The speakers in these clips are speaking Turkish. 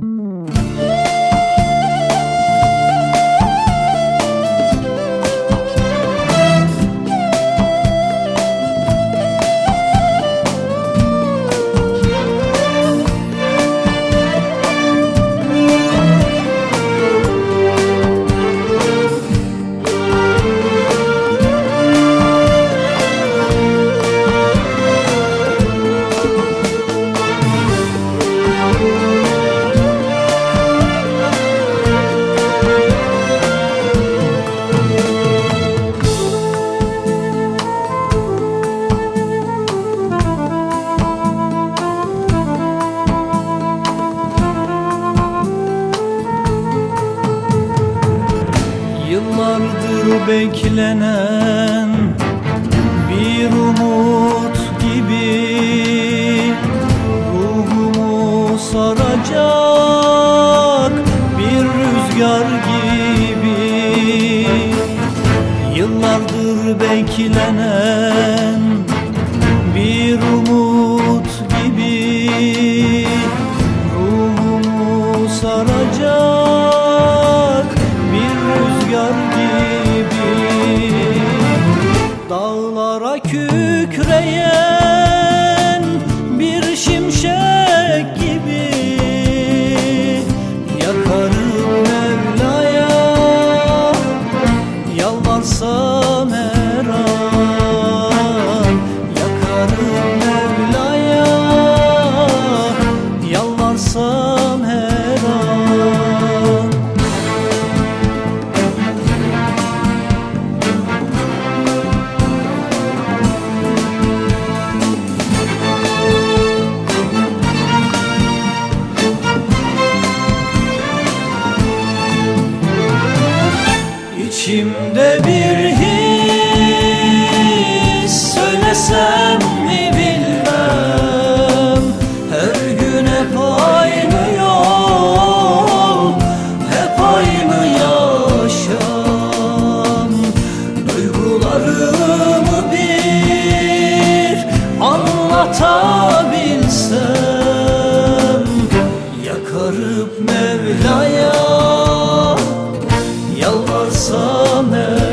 Mm-hmm. yıllardır beklenen bir umut gibi ruhumu saracak bir rüzgar gibi. Yıllardır beklenen Yalvarıp Mevla'ya Yalvarsam eğer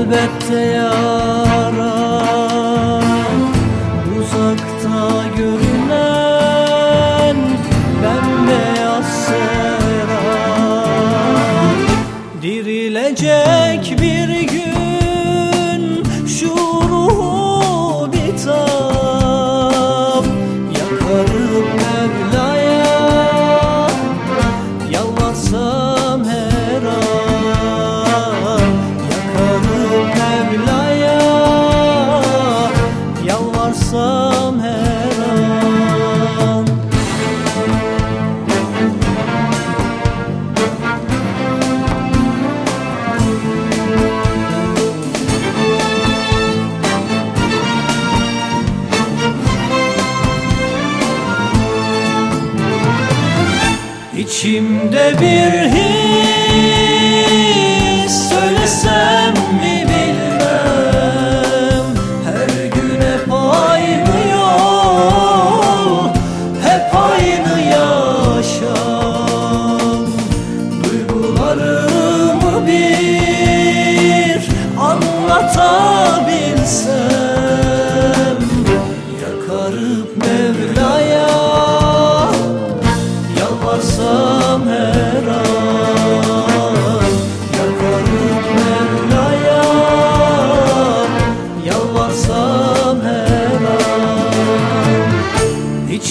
elbette ya. İçimde bir his. Söylesem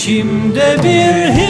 İçimde bir